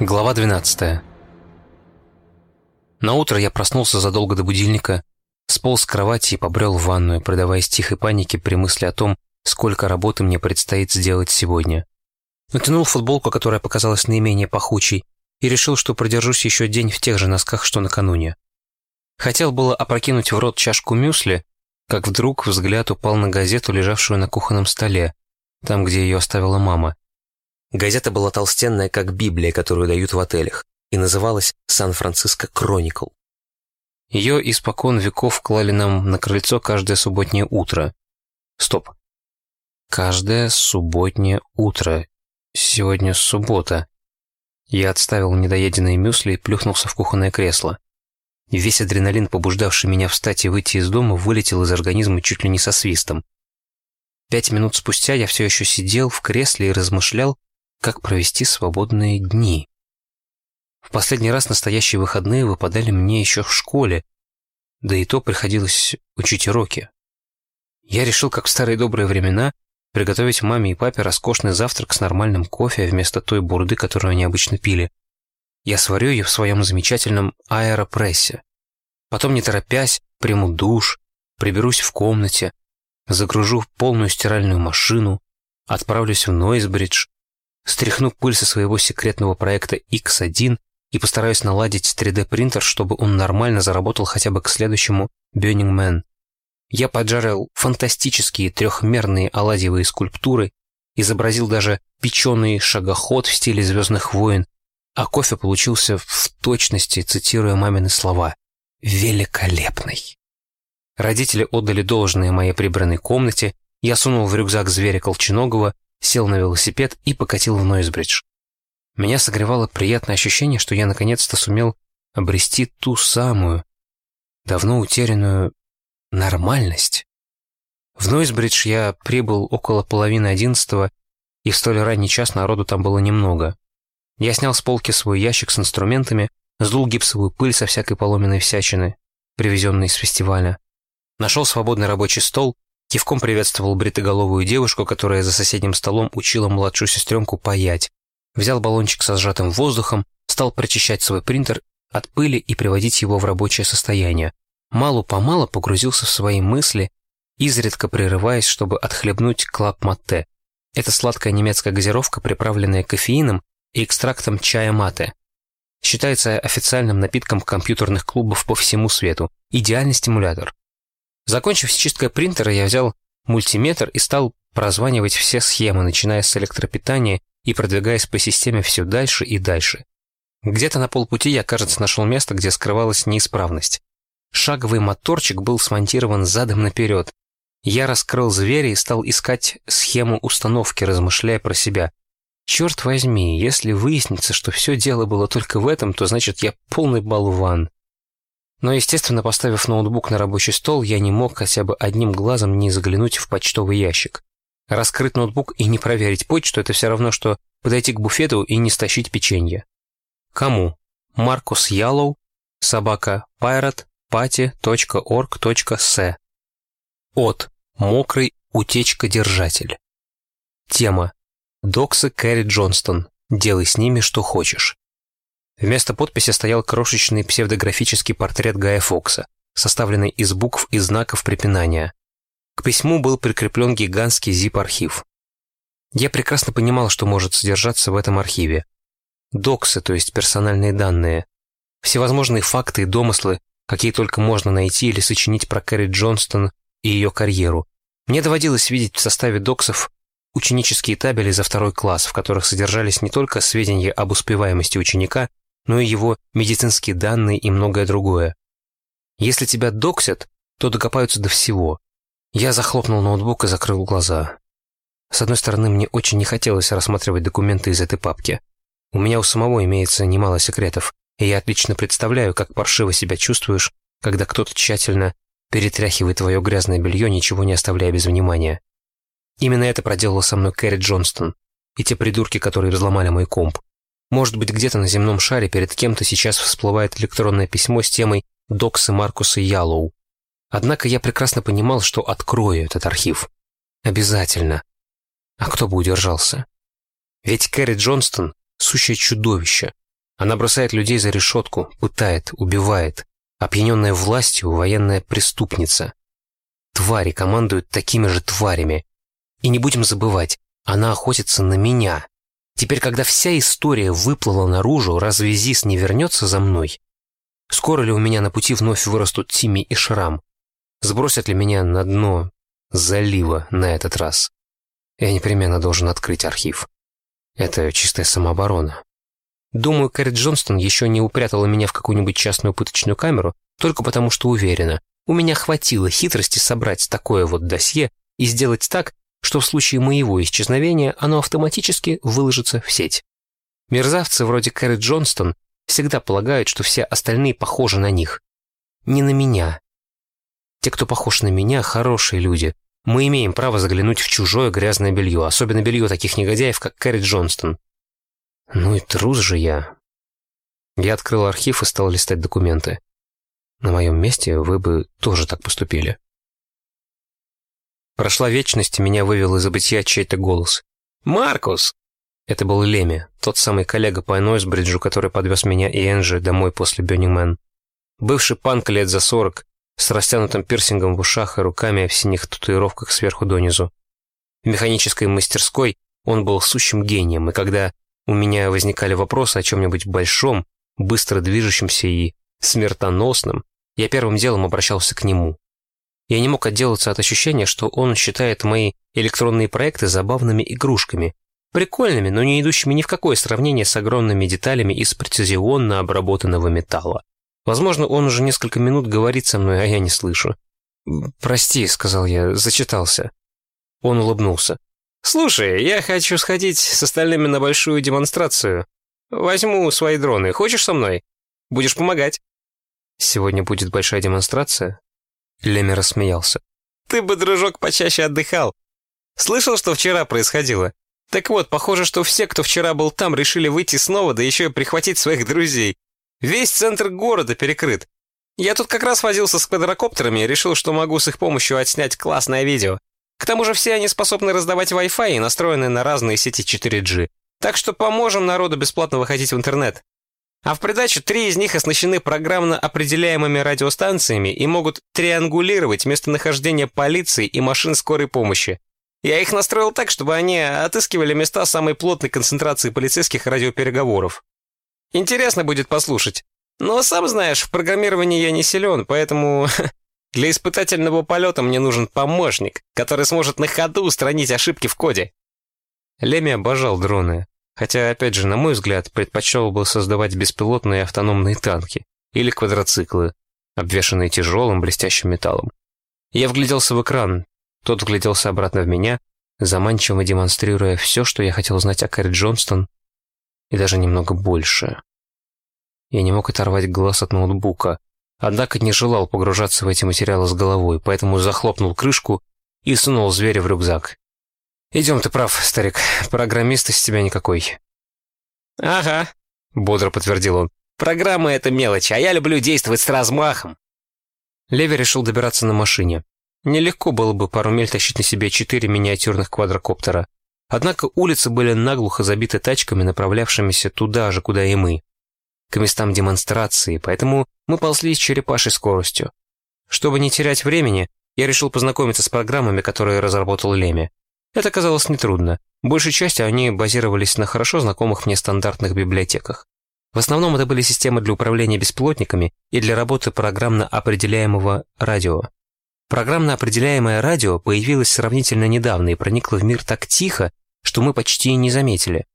Глава 12. На утро я проснулся задолго до будильника, сполз с кровати и побрел в ванную, предаваясь тихой панике при мысли о том, сколько работы мне предстоит сделать сегодня. Натянул футболку, которая показалась наименее пахучей, и решил, что продержусь еще день в тех же носках, что накануне. Хотел было опрокинуть в рот чашку мюсли, как вдруг взгляд упал на газету, лежавшую на кухонном столе, там, где ее оставила мама. Газета была толстенная, как Библия, которую дают в отелях, и называлась «Сан-Франциско Кроникл». Ее испокон веков клали нам на крыльцо каждое субботнее утро. Стоп. Каждое субботнее утро. Сегодня суббота. Я отставил недоеденные мюсли и плюхнулся в кухонное кресло. Весь адреналин, побуждавший меня встать и выйти из дома, вылетел из организма чуть ли не со свистом. Пять минут спустя я все еще сидел в кресле и размышлял, как провести свободные дни. В последний раз настоящие выходные выпадали мне еще в школе, да и то приходилось учить уроки. Я решил, как в старые добрые времена, приготовить маме и папе роскошный завтрак с нормальным кофе вместо той бурды, которую они обычно пили. Я сварю ее в своем замечательном аэропрессе. Потом, не торопясь, приму душ, приберусь в комнате, загружу полную стиральную машину, отправлюсь в Нойсбридж, стряхну пыль со своего секретного проекта X1 и постараюсь наладить 3D-принтер, чтобы он нормально заработал хотя бы к следующему Burning Man. Я поджарил фантастические трехмерные оладьевые скульптуры, изобразил даже печеный шагоход в стиле «Звездных войн», а кофе получился в точности, цитируя мамины слова, «великолепный». Родители отдали должное моей прибранной комнате, я сунул в рюкзак зверя Колченогова сел на велосипед и покатил в Нойсбридж. Меня согревало приятное ощущение, что я наконец-то сумел обрести ту самую, давно утерянную нормальность. В Нойсбридж я прибыл около половины одиннадцатого, и в столь ранний час народу там было немного. Я снял с полки свой ящик с инструментами, сдул гипсовую пыль со всякой поломенной всячины, привезенной из фестиваля. Нашел свободный рабочий стол Кивком приветствовал бритоголовую девушку, которая за соседним столом учила младшую сестренку паять. Взял баллончик со сжатым воздухом, стал прочищать свой принтер от пыли и приводить его в рабочее состояние. Мало-помало погрузился в свои мысли, изредка прерываясь, чтобы отхлебнуть клап-матте. Это сладкая немецкая газировка, приправленная кофеином и экстрактом чая мате. Считается официальным напитком компьютерных клубов по всему свету. Идеальный стимулятор. Закончив с чисткой принтера, я взял мультиметр и стал прозванивать все схемы, начиная с электропитания и продвигаясь по системе все дальше и дальше. Где-то на полпути я, кажется, нашел место, где скрывалась неисправность. Шаговый моторчик был смонтирован задом наперед. Я раскрыл зверя и стал искать схему установки, размышляя про себя. Черт возьми, если выяснится, что все дело было только в этом, то значит я полный болван. Но, естественно, поставив ноутбук на рабочий стол, я не мог хотя бы одним глазом не заглянуть в почтовый ящик. Раскрыть ноутбук и не проверить почту – это все равно, что подойти к буфету и не стащить печенье. Кому? Маркус Яллоу, собака Pirate, party.org.s. От. Мокрый утечка-держатель. Тема. Доксы Кэрри Джонстон. Делай с ними что хочешь. Вместо подписи стоял крошечный псевдографический портрет Гая Фокса, составленный из букв и знаков препинания. К письму был прикреплен гигантский zip-архив. Я прекрасно понимал, что может содержаться в этом архиве. Доксы, то есть персональные данные. Всевозможные факты и домыслы, какие только можно найти или сочинить про Кэрри Джонстон и ее карьеру. Мне доводилось видеть в составе доксов ученические табели за второй класс, в которых содержались не только сведения об успеваемости ученика, но и его медицинские данные и многое другое. Если тебя доксят, то докопаются до всего. Я захлопнул ноутбук и закрыл глаза. С одной стороны, мне очень не хотелось рассматривать документы из этой папки. У меня у самого имеется немало секретов, и я отлично представляю, как паршиво себя чувствуешь, когда кто-то тщательно перетряхивает твое грязное белье, ничего не оставляя без внимания. Именно это проделала со мной Кэрри Джонстон и те придурки, которые взломали мой комп. Может быть, где-то на земном шаре перед кем-то сейчас всплывает электронное письмо с темой «Доксы Маркуса Яллоу». Однако я прекрасно понимал, что открою этот архив. Обязательно. А кто бы удержался? Ведь Кэрри Джонстон — сущее чудовище, Она бросает людей за решетку, пытает, убивает. Опьяненная властью военная преступница. Твари командуют такими же тварями. И не будем забывать, она охотится на меня. Теперь, когда вся история выплыла наружу, разве Зис не вернется за мной? Скоро ли у меня на пути вновь вырастут Тими и Шрам? Сбросят ли меня на дно залива на этот раз? Я непременно должен открыть архив. Это чистая самооборона. Думаю, Кэрри Джонстон еще не упрятала меня в какую-нибудь частную пыточную камеру, только потому что уверена, у меня хватило хитрости собрать такое вот досье и сделать так, что в случае моего исчезновения оно автоматически выложится в сеть. Мерзавцы вроде Кэрри Джонстон всегда полагают, что все остальные похожи на них. Не на меня. Те, кто похож на меня, хорошие люди. Мы имеем право заглянуть в чужое грязное белье, особенно белье таких негодяев, как Кэрри Джонстон. Ну и трус же я. Я открыл архив и стал листать документы. На моем месте вы бы тоже так поступили. Прошла вечность, и меня вывел из забытия чей-то голос. «Маркус!» Это был Леми, тот самый коллега по Нойсбриджу, который подвез меня и Энджи домой после Бённингмен. Бывший панк лет за сорок, с растянутым пирсингом в ушах и руками в синих татуировках сверху донизу. В механической мастерской он был сущим гением, и когда у меня возникали вопросы о чем-нибудь большом, быстро движущемся и смертоносном, я первым делом обращался к нему. Я не мог отделаться от ощущения, что он считает мои электронные проекты забавными игрушками, прикольными, но не идущими ни в какое сравнение с огромными деталями из прецизионно обработанного металла. Возможно, он уже несколько минут говорит со мной, а я не слышу. «Прости», — сказал я, — зачитался. Он улыбнулся. «Слушай, я хочу сходить с остальными на большую демонстрацию. Возьму свои дроны. Хочешь со мной? Будешь помогать». «Сегодня будет большая демонстрация?» Леми рассмеялся. «Ты бы, дружок, почаще отдыхал. Слышал, что вчера происходило? Так вот, похоже, что все, кто вчера был там, решили выйти снова, да еще и прихватить своих друзей. Весь центр города перекрыт. Я тут как раз возился с квадрокоптерами и решил, что могу с их помощью отснять классное видео. К тому же все они способны раздавать Wi-Fi и настроены на разные сети 4G. Так что поможем народу бесплатно выходить в интернет. А в придачу три из них оснащены программно определяемыми радиостанциями и могут триангулировать местонахождение полиции и машин скорой помощи. Я их настроил так, чтобы они отыскивали места самой плотной концентрации полицейских радиопереговоров. Интересно будет послушать. Но сам знаешь, в программировании я не силен, поэтому для испытательного полета мне нужен помощник, который сможет на ходу устранить ошибки в коде. Леми обожал дроны. Хотя, опять же, на мой взгляд, предпочел бы создавать беспилотные автономные танки или квадроциклы, обвешанные тяжелым блестящим металлом. Я вгляделся в экран, тот вгляделся обратно в меня, заманчиво демонстрируя все, что я хотел знать о Кэрри Джонстон, и даже немного больше. Я не мог оторвать глаз от ноутбука, однако не желал погружаться в эти материалы с головой, поэтому захлопнул крышку и сунул зверя в рюкзак. «Идем, ты прав, старик. Программист из тебя никакой». «Ага», — бодро подтвердил он. «Программа — это мелочь, а я люблю действовать с размахом». Леви решил добираться на машине. Нелегко было бы пару миль тащить на себе четыре миниатюрных квадрокоптера. Однако улицы были наглухо забиты тачками, направлявшимися туда же, куда и мы. К местам демонстрации, поэтому мы ползли с черепашей скоростью. Чтобы не терять времени, я решил познакомиться с программами, которые разработал Леми. Это казалось нетрудно. Большей частью они базировались на хорошо знакомых мне стандартных библиотеках. В основном это были системы для управления беспилотниками и для работы программно определяемого радио. Программно определяемое радио появилось сравнительно недавно и проникло в мир так тихо, что мы почти не заметили.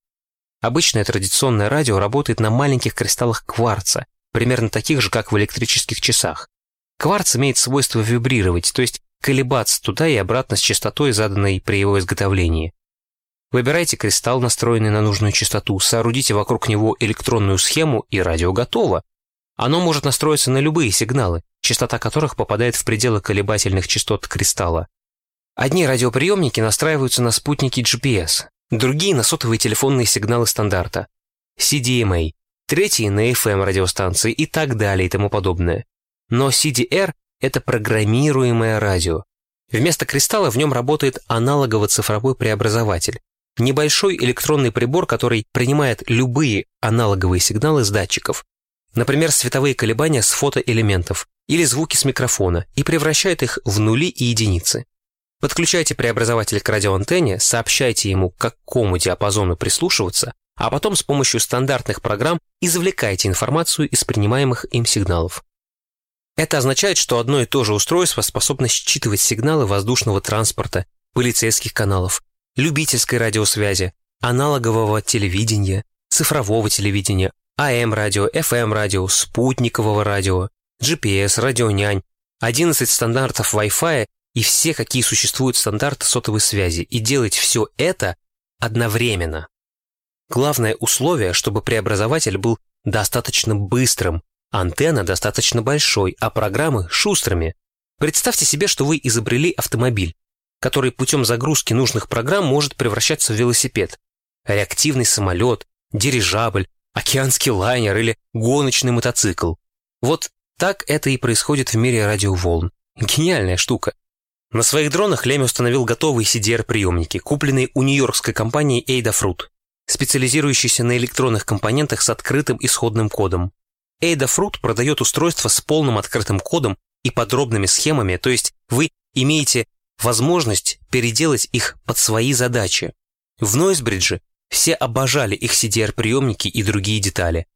Обычное традиционное радио работает на маленьких кристаллах кварца, примерно таких же, как в электрических часах. Кварц имеет свойство вибрировать, то есть колебаться туда и обратно с частотой, заданной при его изготовлении. Выбирайте кристалл, настроенный на нужную частоту, соорудите вокруг него электронную схему, и радио готово. Оно может настроиться на любые сигналы, частота которых попадает в пределы колебательных частот кристалла. Одни радиоприемники настраиваются на спутники GPS, другие — на сотовые телефонные сигналы стандарта, CDMA, третьи — на FM-радиостанции и так далее и тому подобное. Но CDR это программируемое радио. Вместо кристалла в нем работает аналогово-цифровой преобразователь. небольшой электронный прибор, который принимает любые аналоговые сигналы с датчиков, например, световые колебания с фотоэлементов или звуки с микрофона, и превращает их в нули и единицы. Подключайте преобразователь к радиоантенне, сообщайте ему, к какому диапазону прислушиваться, а потом с помощью стандартных программ извлекайте информацию из принимаемых им сигналов. Это означает, что одно и то же устройство способно считывать сигналы воздушного транспорта, полицейских каналов, любительской радиосвязи, аналогового телевидения, цифрового телевидения, АМ-радио, FM-радио, спутникового радио, GPS, радионянь, 11 стандартов Wi-Fi и все, какие существуют стандарты сотовой связи, и делать все это одновременно. Главное условие, чтобы преобразователь был достаточно быстрым, антенна достаточно большой, а программы шустрыми. Представьте себе, что вы изобрели автомобиль, который путем загрузки нужных программ может превращаться в велосипед, реактивный самолет, дирижабль, океанский лайнер или гоночный мотоцикл. Вот так это и происходит в мире радиоволн. Гениальная штука. На своих дронах Леми установил готовые CDR-приемники, купленные у нью-йоркской компании Adafruit, специализирующейся на электронных компонентах с открытым исходным кодом. Adafruit продает устройства с полным открытым кодом и подробными схемами, то есть вы имеете возможность переделать их под свои задачи. В Нойсбридже все обожали их CDR-приемники и другие детали.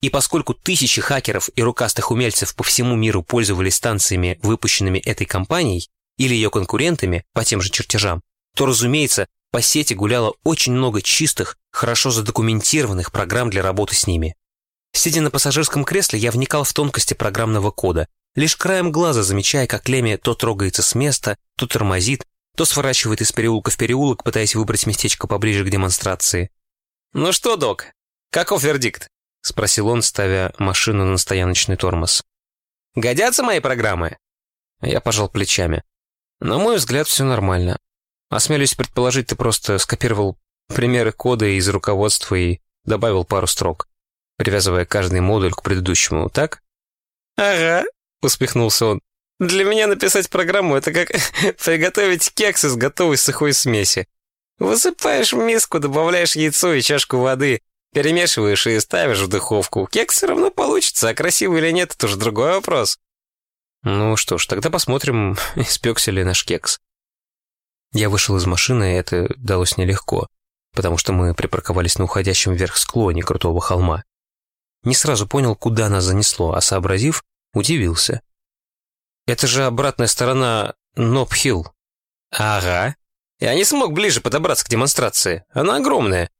И поскольку тысячи хакеров и рукастых умельцев по всему миру пользовались станциями, выпущенными этой компанией, или ее конкурентами по тем же чертежам, то, разумеется, по сети гуляло очень много чистых, хорошо задокументированных программ для работы с ними. Сидя на пассажирском кресле, я вникал в тонкости программного кода, лишь краем глаза замечая, как Леми то трогается с места, то тормозит, то сворачивает из переулка в переулок, пытаясь выбрать местечко поближе к демонстрации. «Ну что, док, каков вердикт?» — спросил он, ставя машину на стояночный тормоз. «Годятся мои программы?» Я пожал плечами. На мой взгляд, все нормально. Осмелюсь предположить, ты просто скопировал примеры кода из руководства и добавил пару строк, привязывая каждый модуль к предыдущему, так? «Ага», — усмехнулся он. «Для меня написать программу — это как приготовить кекс из готовой сухой смеси. Высыпаешь в миску, добавляешь яйцо и чашку воды, перемешиваешь и ставишь в духовку. Кекс все равно получится, а красивый или нет — это уже другой вопрос». Ну что ж, тогда посмотрим, испекся ли наш кекс. Я вышел из машины, и это далось нелегко, потому что мы припарковались на уходящем вверх склоне крутого холма. Не сразу понял, куда нас занесло, а сообразив, удивился. Это же обратная сторона Ноб-Хилл. Ага. Я не смог ближе подобраться к демонстрации. Она огромная.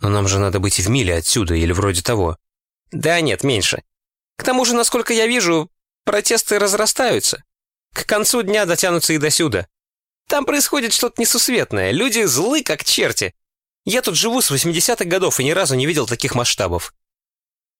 Но нам же надо быть в миле отсюда или вроде того. Да нет, меньше. К тому же, насколько я вижу, Протесты разрастаются. К концу дня дотянутся и до сюда. Там происходит что-то несусветное. Люди злы, как черти. Я тут живу с 80-х годов и ни разу не видел таких масштабов.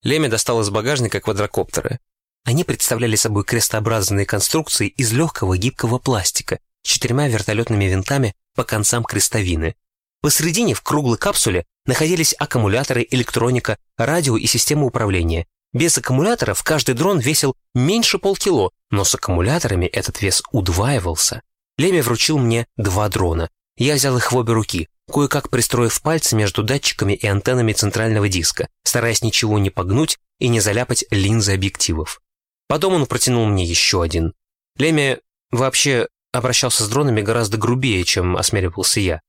Леми достал из багажника квадрокоптеры. Они представляли собой крестообразные конструкции из легкого гибкого пластика с четырьмя вертолетными винтами по концам крестовины. Посредине в круглой капсуле находились аккумуляторы, электроника, радио и система управления. Без аккумуляторов каждый дрон весил меньше полкило, но с аккумуляторами этот вес удваивался. Леми вручил мне два дрона. Я взял их в обе руки, кое-как пристроив пальцы между датчиками и антеннами центрального диска, стараясь ничего не погнуть и не заляпать линзы объективов. Потом он протянул мне еще один. Леми вообще обращался с дронами гораздо грубее, чем осмеливался я.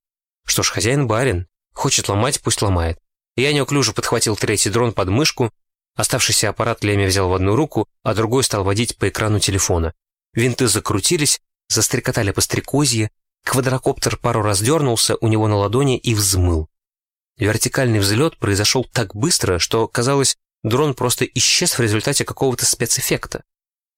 Что ж, хозяин барин. Хочет ломать, пусть ломает. Я неуклюже подхватил третий дрон под мышку Оставшийся аппарат Леми взял в одну руку, а другой стал водить по экрану телефона. Винты закрутились, застрекотали по стрекозье, квадрокоптер пару раз дернулся у него на ладони и взмыл. Вертикальный взлет произошел так быстро, что, казалось, дрон просто исчез в результате какого-то спецэффекта.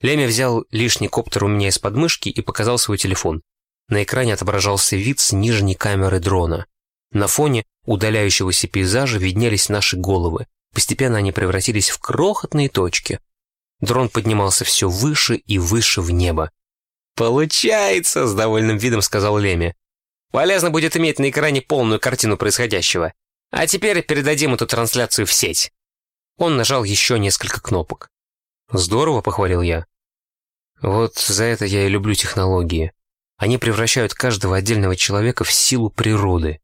Леми взял лишний коптер у меня из подмышки и показал свой телефон. На экране отображался вид с нижней камеры дрона. На фоне удаляющегося пейзажа виднелись наши головы. Постепенно они превратились в крохотные точки. Дрон поднимался все выше и выше в небо. «Получается!» — с довольным видом сказал Леми. «Полезно будет иметь на экране полную картину происходящего. А теперь передадим эту трансляцию в сеть». Он нажал еще несколько кнопок. «Здорово», — похвалил я. «Вот за это я и люблю технологии. Они превращают каждого отдельного человека в силу природы.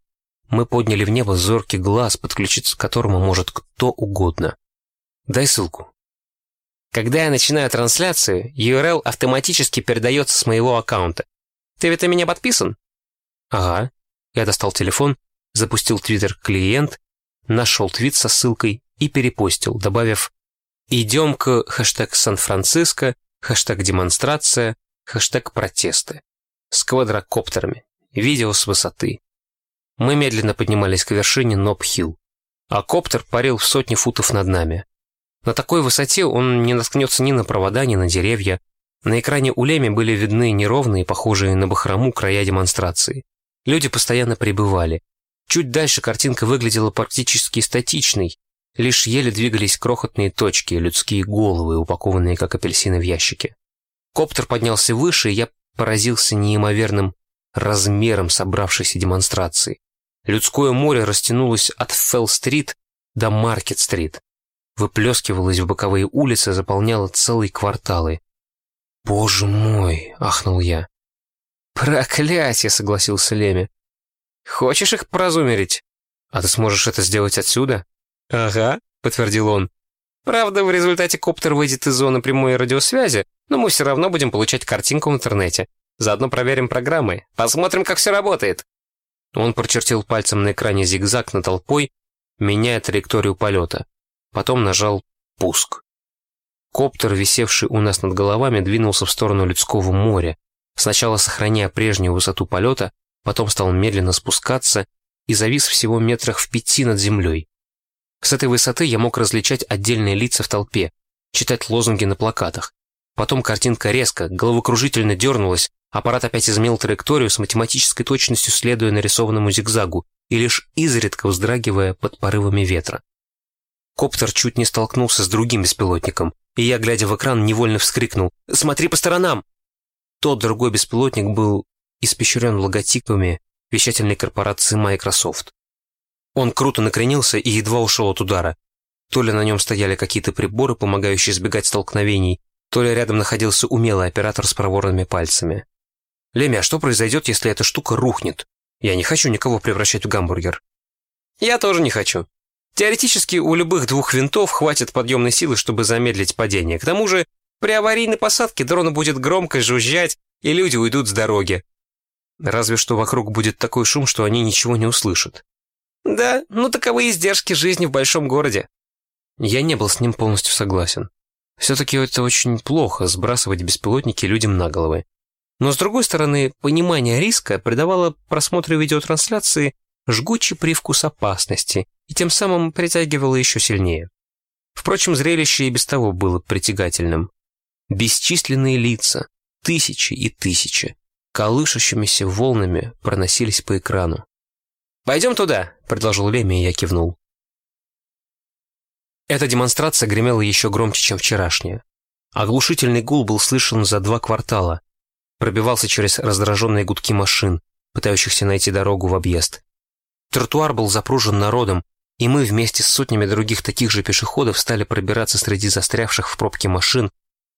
Мы подняли в небо зоркий глаз, подключиться к которому может кто угодно. Дай ссылку. Когда я начинаю трансляцию, URL автоматически передается с моего аккаунта. Ты ведь на меня подписан? Ага. Я достал телефон, запустил Twitter-клиент, нашел твит со ссылкой и перепостил, добавив «Идем к хэштег Сан-Франциско, хэштег демонстрация, хэштег протесты» с квадрокоптерами, видео с высоты. Мы медленно поднимались к вершине Ноб-Хилл, а коптер парил в сотни футов над нами. На такой высоте он не наткнется ни на провода, ни на деревья. На экране у Леми были видны неровные, похожие на бахрому, края демонстрации. Люди постоянно прибывали. Чуть дальше картинка выглядела практически статичной. Лишь еле двигались крохотные точки, людские головы, упакованные как апельсины в ящике. Коптер поднялся выше, и я поразился неимоверным размером собравшейся демонстрации. Людское море растянулось от Фелл-стрит до Маркет-стрит. Выплескивалось в боковые улицы, заполняло целые кварталы. «Боже мой!» — ахнул я. «Проклятие!» — согласился Леми. «Хочешь их прозумерить? А ты сможешь это сделать отсюда?» «Ага», — подтвердил он. «Правда, в результате коптер выйдет из зоны прямой радиосвязи, но мы все равно будем получать картинку в интернете. Заодно проверим программы, посмотрим, как все работает». Он прочертил пальцем на экране зигзаг над толпой, меняя траекторию полета. Потом нажал «Пуск». Коптер, висевший у нас над головами, двинулся в сторону людского моря, сначала сохраняя прежнюю высоту полета, потом стал медленно спускаться и завис всего метрах в пяти над землей. С этой высоты я мог различать отдельные лица в толпе, читать лозунги на плакатах. Потом картинка резко, головокружительно дернулась, Аппарат опять изменил траекторию с математической точностью, следуя нарисованному зигзагу и лишь изредка вздрагивая под порывами ветра. Коптер чуть не столкнулся с другим беспилотником, и я, глядя в экран, невольно вскрикнул «Смотри по сторонам!». Тот другой беспилотник был испещрен логотипами вещательной корпорации Microsoft. Он круто накренился и едва ушел от удара. То ли на нем стояли какие-то приборы, помогающие избегать столкновений, то ли рядом находился умелый оператор с проворными пальцами. «Леми, а что произойдет, если эта штука рухнет? Я не хочу никого превращать в гамбургер». «Я тоже не хочу. Теоретически у любых двух винтов хватит подъемной силы, чтобы замедлить падение. К тому же при аварийной посадке дрон будет громко жужжать, и люди уйдут с дороги. Разве что вокруг будет такой шум, что они ничего не услышат. Да, ну таковы издержки жизни в большом городе. Я не был с ним полностью согласен. Все-таки это очень плохо сбрасывать беспилотники людям на головы. Но, с другой стороны, понимание риска придавало просмотру видеотрансляции жгучий привкус опасности и тем самым притягивало еще сильнее. Впрочем, зрелище и без того было притягательным. Бесчисленные лица, тысячи и тысячи, колышащимися волнами проносились по экрану. «Пойдем туда», — предложил Леми, и я кивнул. Эта демонстрация гремела еще громче, чем вчерашняя. Оглушительный гул был слышен за два квартала, пробивался через раздраженные гудки машин, пытающихся найти дорогу в объезд. Тротуар был запружен народом, и мы вместе с сотнями других таких же пешеходов стали пробираться среди застрявших в пробке машин,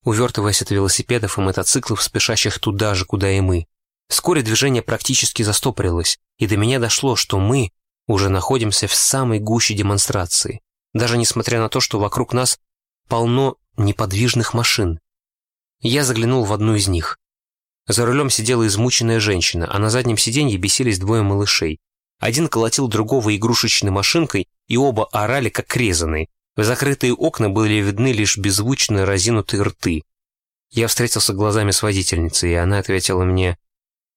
увертываясь от велосипедов и мотоциклов, спешащих туда же, куда и мы. Вскоре движение практически застопорилось, и до меня дошло, что мы уже находимся в самой гуще демонстрации, даже несмотря на то, что вокруг нас полно неподвижных машин. Я заглянул в одну из них. За рулем сидела измученная женщина, а на заднем сиденье бесились двое малышей. Один колотил другого игрушечной машинкой, и оба орали, как резаные. В закрытые окна были видны лишь беззвучно разинутые рты. Я встретился глазами с водительницей, и она ответила мне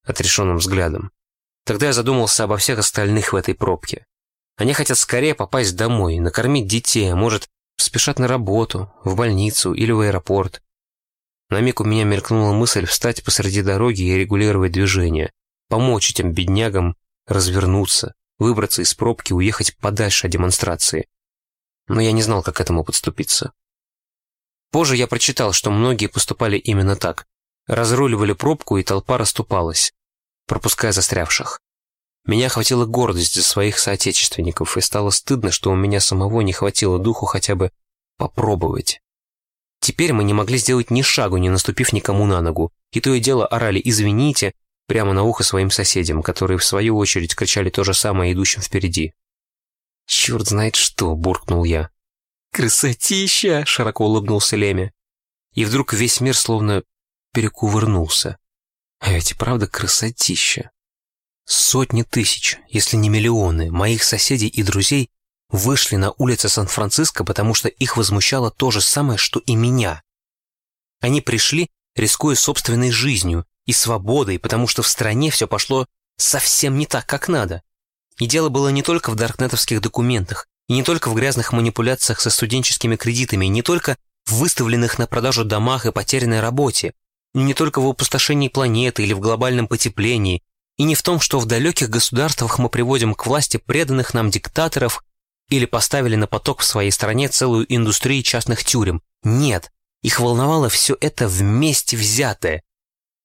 отрешенным взглядом. Тогда я задумался обо всех остальных в этой пробке. Они хотят скорее попасть домой, накормить детей, а может, спешат на работу, в больницу или в аэропорт. На миг у меня мелькнула мысль встать посреди дороги и регулировать движение, помочь этим беднягам развернуться, выбраться из пробки, уехать подальше от демонстрации. Но я не знал, как к этому подступиться. Позже я прочитал, что многие поступали именно так. Разруливали пробку, и толпа расступалась, пропуская застрявших. Меня охватила гордость за своих соотечественников, и стало стыдно, что у меня самого не хватило духу хотя бы попробовать. Теперь мы не могли сделать ни шагу, не наступив никому на ногу, и то и дело орали «извините», прямо на ухо своим соседям, которые в свою очередь кричали то же самое идущим впереди. «Черт знает что!» — буркнул я. «Красотища!» — широко улыбнулся Леме. И вдруг весь мир словно перекувырнулся. А ведь и правда красотища. Сотни тысяч, если не миллионы, моих соседей и друзей вышли на улицы Сан-Франциско, потому что их возмущало то же самое, что и меня. Они пришли, рискуя собственной жизнью и свободой, потому что в стране все пошло совсем не так, как надо. И дело было не только в даркнетовских документах, и не только в грязных манипуляциях со студенческими кредитами, и не только в выставленных на продажу домах и потерянной работе, и не только в опустошении планеты или в глобальном потеплении, и не в том, что в далеких государствах мы приводим к власти преданных нам диктаторов или поставили на поток в своей стране целую индустрию частных тюрем. Нет, их волновало все это вместе взятое.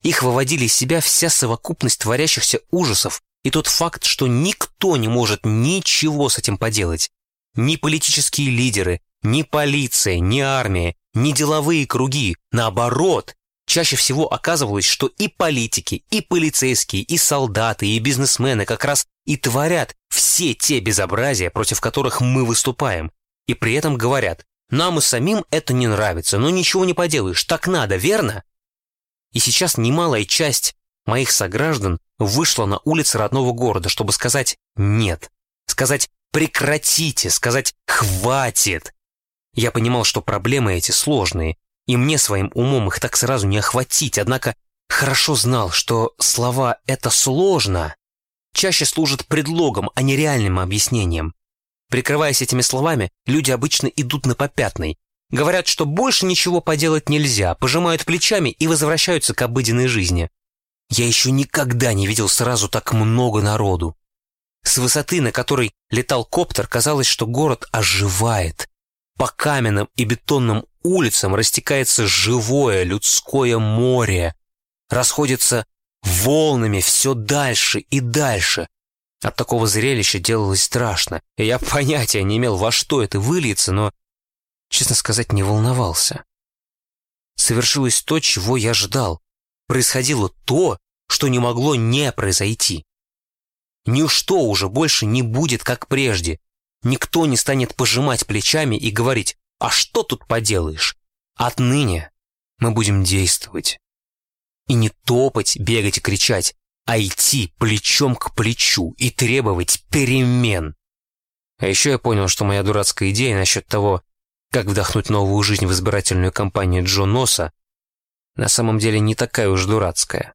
Их выводили из себя вся совокупность творящихся ужасов и тот факт, что никто не может ничего с этим поделать. Ни политические лидеры, ни полиция, ни армия, ни деловые круги. Наоборот, чаще всего оказывалось, что и политики, и полицейские, и солдаты, и бизнесмены как раз и творят все те безобразия, против которых мы выступаем, и при этом говорят, нам и самим это не нравится, но ничего не поделаешь, так надо, верно? И сейчас немалая часть моих сограждан вышла на улицы родного города, чтобы сказать «нет», сказать «прекратите», сказать «хватит». Я понимал, что проблемы эти сложные, и мне своим умом их так сразу не охватить, однако хорошо знал, что слова «это сложно» чаще служат предлогом, а не реальным объяснением. Прикрываясь этими словами, люди обычно идут на попятный, говорят, что больше ничего поделать нельзя, пожимают плечами и возвращаются к обыденной жизни. Я еще никогда не видел сразу так много народу. С высоты, на которой летал коптер, казалось, что город оживает. По каменным и бетонным улицам растекается живое людское море. Расходится волнами все дальше и дальше. От такого зрелища делалось страшно, я понятия не имел, во что это выльется, но, честно сказать, не волновался. Совершилось то, чего я ждал. Происходило то, что не могло не произойти. Ничто уже больше не будет, как прежде. Никто не станет пожимать плечами и говорить «А что тут поделаешь?» Отныне мы будем действовать. И не топать, бегать и кричать, а идти плечом к плечу и требовать перемен. А еще я понял, что моя дурацкая идея насчет того, как вдохнуть новую жизнь в избирательную кампанию Джо Носа, на самом деле не такая уж дурацкая.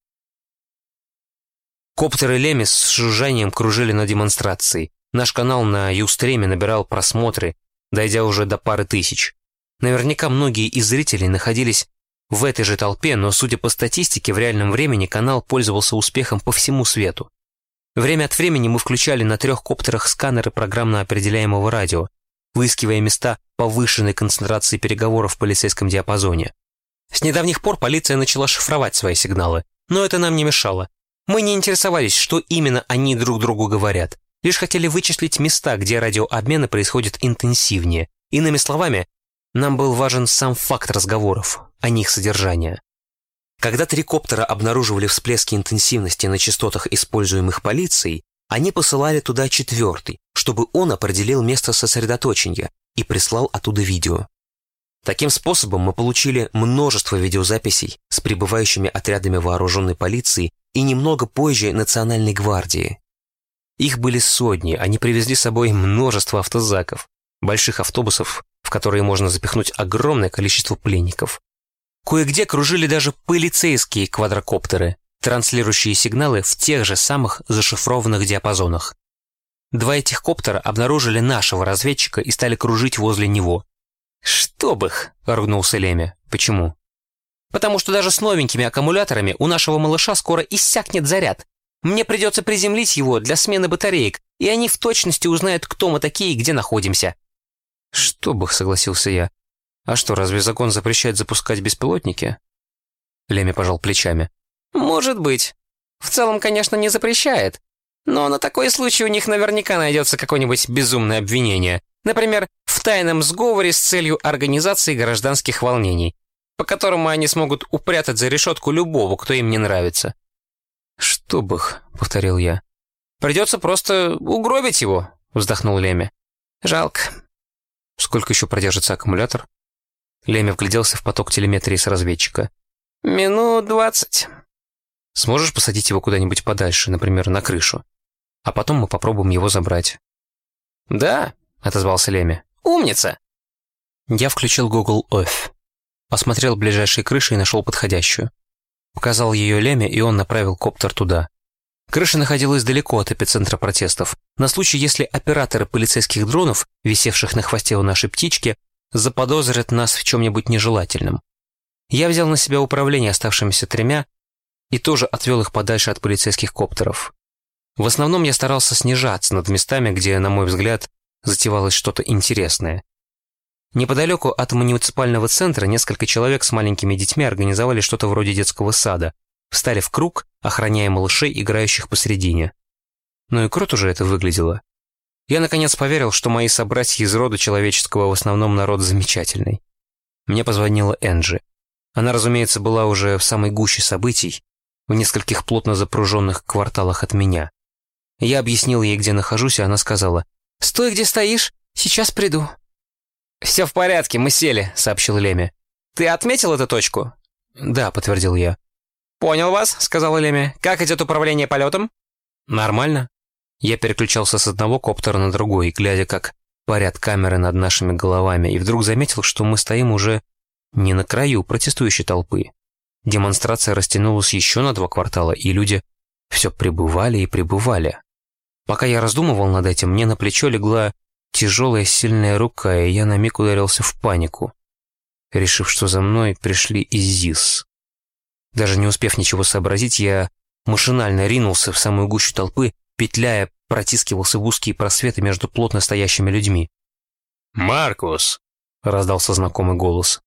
Коптеры Леми с жужжанием кружили на демонстрации. Наш канал на Юстреме набирал просмотры, дойдя уже до пары тысяч. Наверняка многие из зрителей находились в этой же толпе, но, судя по статистике, в реальном времени канал пользовался успехом по всему свету. Время от времени мы включали на трех коптерах сканеры программно определяемого радио, выискивая места повышенной концентрации переговоров в полицейском диапазоне. С недавних пор полиция начала шифровать свои сигналы, но это нам не мешало. Мы не интересовались, что именно они друг другу говорят, лишь хотели вычислить места, где радиообмены происходят интенсивнее. Иными словами, нам был важен сам факт разговоров, а не их содержание. Когда три коптера обнаруживали всплески интенсивности на частотах, используемых полицией, они посылали туда четвертый, чтобы он определил место сосредоточения и прислал оттуда видео. Таким способом мы получили множество видеозаписей с прибывающими отрядами вооруженной полиции и немного позже Национальной гвардии. Их были сотни, они привезли с собой множество автозаков, больших автобусов в которые можно запихнуть огромное количество пленников. Кое-где кружили даже полицейские квадрокоптеры, транслирующие сигналы в тех же самых зашифрованных диапазонах. Два этих коптера обнаружили нашего разведчика и стали кружить возле него. «Чтоб их!» — ругнулся Леме. «Почему?» «Потому что даже с новенькими аккумуляторами у нашего малыша скоро иссякнет заряд. Мне придется приземлить его для смены батареек, и они в точности узнают, кто мы такие и где находимся. «Что бы», — согласился я. «А что, разве закон запрещает запускать беспилотники?» Леми пожал плечами. «Может быть. В целом, конечно, не запрещает. Но на такой случай у них наверняка найдется какое-нибудь безумное обвинение. Например, в тайном сговоре с целью организации гражданских волнений, по которому они смогут упрятать за решетку любого, кто им не нравится. «Чтоб их», — повторил я. «Придется просто угробить его», — вздохнул Леми. «Жалко». «Сколько еще продержится аккумулятор?» Леми вгляделся в поток телеметрии с разведчика. «Минут двадцать». «Сможешь посадить его куда-нибудь подальше, например, на крышу? А потом мы попробуем его забрать». «Да», — отозвался Леми. «Умница!» Я включил Google Earth. Посмотрел ближайшие крыши и нашел подходящую. Показал ее Леме, и он направил коптер туда. Крыша находилась далеко от эпицентра протестов, на случай, если операторы полицейских дронов, висевших на хвосте у нашей птички, заподозрят нас в чем-нибудь нежелательном. Я взял на себя управление оставшимися тремя и тоже отвел их подальше от полицейских коптеров. В основном я старался снижаться над местами, где, на мой взгляд, затевалось что-то интересное. Неподалеку от муниципального центра несколько человек с маленькими детьми организовали что-то вроде детского сада, встали в круг, охраняя малышей, играющих посередине. Ну и круто же это выглядело. Я наконец поверил, что мои собратья из рода человеческого в основном народ замечательный. Мне позвонила Энджи. Она, разумеется, была уже в самой гуще событий, в нескольких плотно запруженных кварталах от меня. Я объяснил ей, где нахожусь, и она сказала, «Стой, где стоишь, сейчас приду». «Все в порядке, мы сели», — сообщил Леми. «Ты отметил эту точку?» «Да», — подтвердил я. «Понял вас», — сказал Леми. «Как идет управление полетом?» «Нормально». Я переключался с одного коптера на другой, глядя, как парят камеры над нашими головами, и вдруг заметил, что мы стоим уже не на краю протестующей толпы. Демонстрация растянулась еще на два квартала, и люди все пребывали и пребывали. Пока я раздумывал над этим, мне на плечо легла тяжелая сильная рука, и я на миг ударился в панику, решив, что за мной пришли из ЗИС. Даже не успев ничего сообразить, я машинально ринулся в самую гущу толпы, петляя, протискивался в узкие просветы между плотно стоящими людьми. «Маркус!» — раздался знакомый голос.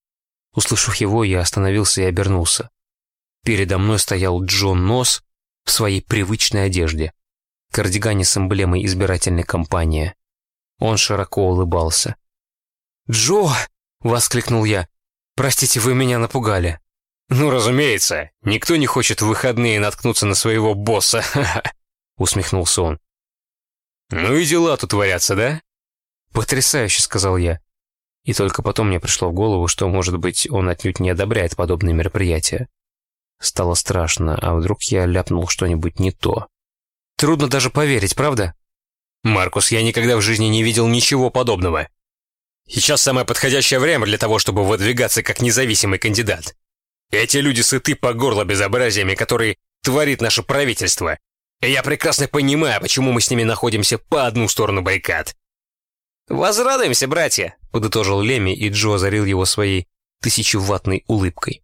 Услышав его, я остановился и обернулся. Передо мной стоял Джон Нос в своей привычной одежде, кардигане с эмблемой избирательной кампании. Он широко улыбался. «Джо!» — воскликнул я. «Простите, вы меня напугали». «Ну, разумеется, никто не хочет в выходные наткнуться на своего босса», — усмехнулся он. «Ну и дела тут творятся, да?» «Потрясающе», — сказал я. И только потом мне пришло в голову, что, может быть, он отнюдь не одобряет подобные мероприятия. Стало страшно, а вдруг я ляпнул что-нибудь не то. Трудно даже поверить, правда? «Маркус, я никогда в жизни не видел ничего подобного. Сейчас самое подходящее время для того, чтобы выдвигаться как независимый кандидат. Эти люди сыты по горло безобразиями, которые творит наше правительство. И я прекрасно понимаю, почему мы с ними находимся по одну сторону баррикад». «Возрадуемся, братья», — подытожил Леми, и Джо озарил его своей тысячеватной улыбкой.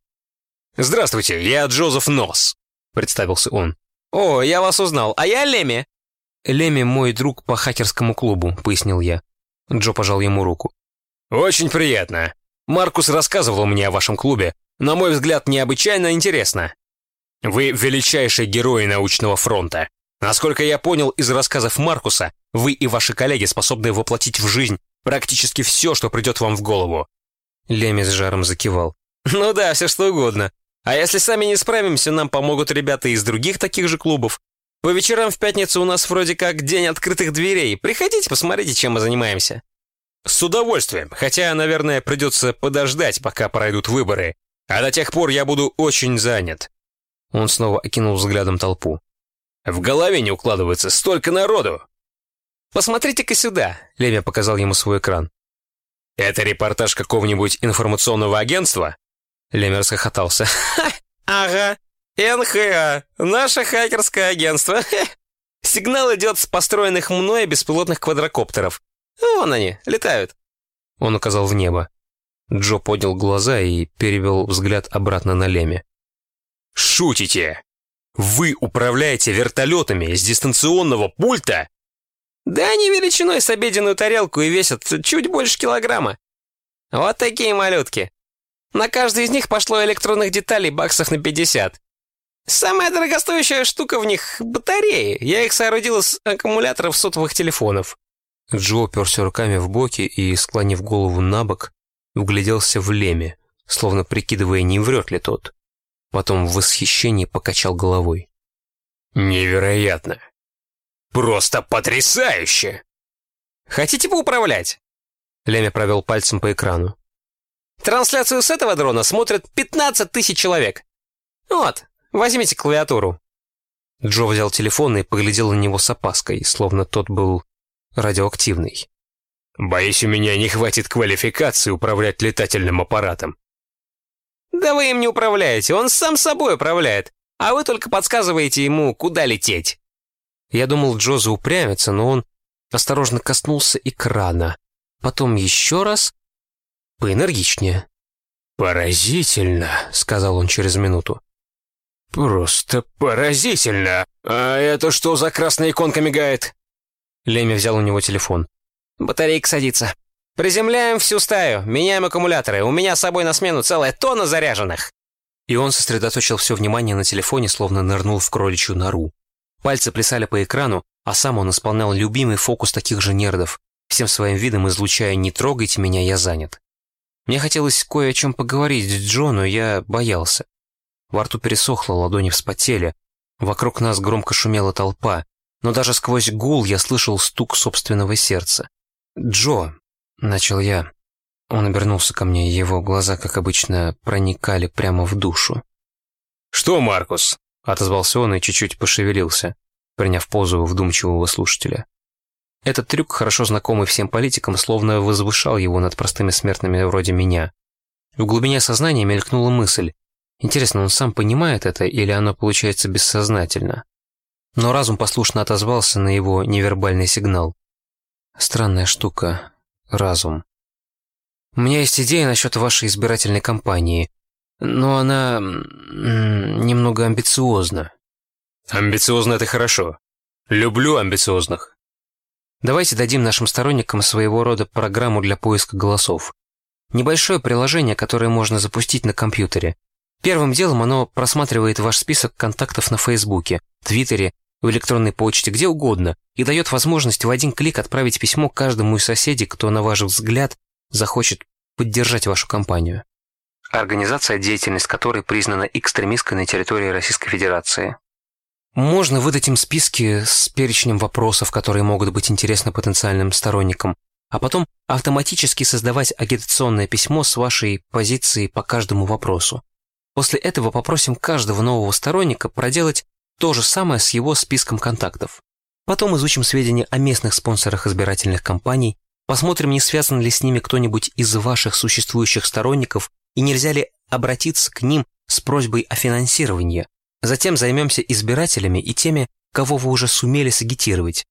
«Здравствуйте, я Джозеф Нос», — представился он. «О, я вас узнал, а я Леми». «Леми мой друг по хакерскому клубу», — пояснил я. Джо пожал ему руку. «Очень приятно. Маркус рассказывал мне о вашем клубе. На мой взгляд, необычайно интересно. Вы величайшие герои научного фронта. Насколько я понял из рассказов Маркуса, вы и ваши коллеги способны воплотить в жизнь практически все, что придет вам в голову». Леми с жаром закивал. «Ну да, все что угодно. А если сами не справимся, нам помогут ребята из других таких же клубов. По вечерам в пятницу у нас вроде как день открытых дверей. Приходите, посмотрите, чем мы занимаемся». «С удовольствием, хотя, наверное, придется подождать, пока пройдут выборы. А до тех пор я буду очень занят». Он снова окинул взглядом толпу. «В голове не укладывается столько народу!» «Посмотрите-ка сюда!» — Лемя показал ему свой экран. «Это репортаж какого-нибудь информационного агентства?» Лемер расхохотался. «Ха! Ага! НХА, наше хакерское агентство. Сигнал идет с построенных мной беспилотных квадрокоптеров. Вон они, летают. Он указал в небо. Джо поднял глаза и перевел взгляд обратно на Леме. «Шутите? Вы управляете вертолетами с дистанционного пульта?» «Да они величиной с обеденную тарелку и весят чуть больше килограмма. Вот такие малютки. На каждой из них пошло электронных деталей баксов на 50. Самая дорогостоящая штука в них — батареи. Я их соорудил из аккумуляторов сотовых телефонов». Джо уперся руками в боки и, склонив голову на бок, вгляделся в Леме, словно прикидывая, не врет ли тот. Потом в восхищении покачал головой. Невероятно. Просто потрясающе! Хотите поуправлять? Леми провел пальцем по экрану. Трансляцию с этого дрона смотрят 15 тысяч человек. Вот, возьмите клавиатуру. Джо взял телефон и поглядел на него с опаской, словно тот был радиоактивный. «Боюсь, у меня не хватит квалификации управлять летательным аппаратом». «Да вы им не управляете, он сам собой управляет, а вы только подсказываете ему, куда лететь». Я думал, Джо заупрямится, но он осторожно коснулся экрана, потом еще раз, поэнергичнее. «Поразительно», — сказал он через минуту. «Просто поразительно! А это что за красная иконка мигает?» Леми взял у него телефон. «Батарейка садится. Приземляем всю стаю, меняем аккумуляторы. У меня с собой на смену целая тонна заряженных». И он сосредоточил все внимание на телефоне, словно нырнул в кроличью нору. Пальцы плясали по экрану, а сам он исполнял любимый фокус таких же нердов, всем своим видом излучая «не трогайте меня, я занят». Мне хотелось кое о чем поговорить с Джо, но я боялся. Во рту пересохло, ладони вспотели. Вокруг нас громко шумела толпа, но даже сквозь гул я слышал стук собственного сердца. «Джо», — начал я. Он обернулся ко мне, его глаза, как обычно, проникали прямо в душу. «Что, Маркус?» — отозвался он и чуть-чуть пошевелился, приняв позу вдумчивого слушателя. Этот трюк, хорошо знакомый всем политикам, словно возвышал его над простыми смертными вроде меня. В глубине сознания мелькнула мысль. Интересно, он сам понимает это или оно получается бессознательно? Но разум послушно отозвался на его невербальный сигнал. Странная штука. Разум. У меня есть идея насчет вашей избирательной кампании, но она немного амбициозна. Амбициозно — это хорошо. Люблю амбициозных. Давайте дадим нашим сторонникам своего рода программу для поиска голосов. Небольшое приложение, которое можно запустить на компьютере. Первым делом оно просматривает ваш список контактов на Фейсбуке, Твиттере, в электронной почте, где угодно, и дает возможность в один клик отправить письмо каждому из соседей, кто, на ваш взгляд, захочет поддержать вашу компанию. Организация, деятельность которой признана экстремистской на территории Российской Федерации. Можно выдать им списки с перечнем вопросов, которые могут быть интересны потенциальным сторонникам, а потом автоматически создавать агитационное письмо с вашей позицией по каждому вопросу. После этого попросим каждого нового сторонника проделать то же самое с его списком контактов. Потом изучим сведения о местных спонсорах избирательных кампаний, посмотрим, не связан ли с ними кто-нибудь из ваших существующих сторонников и нельзя ли обратиться к ним с просьбой о финансировании. Затем займемся избирателями и теми, кого вы уже сумели сагитировать.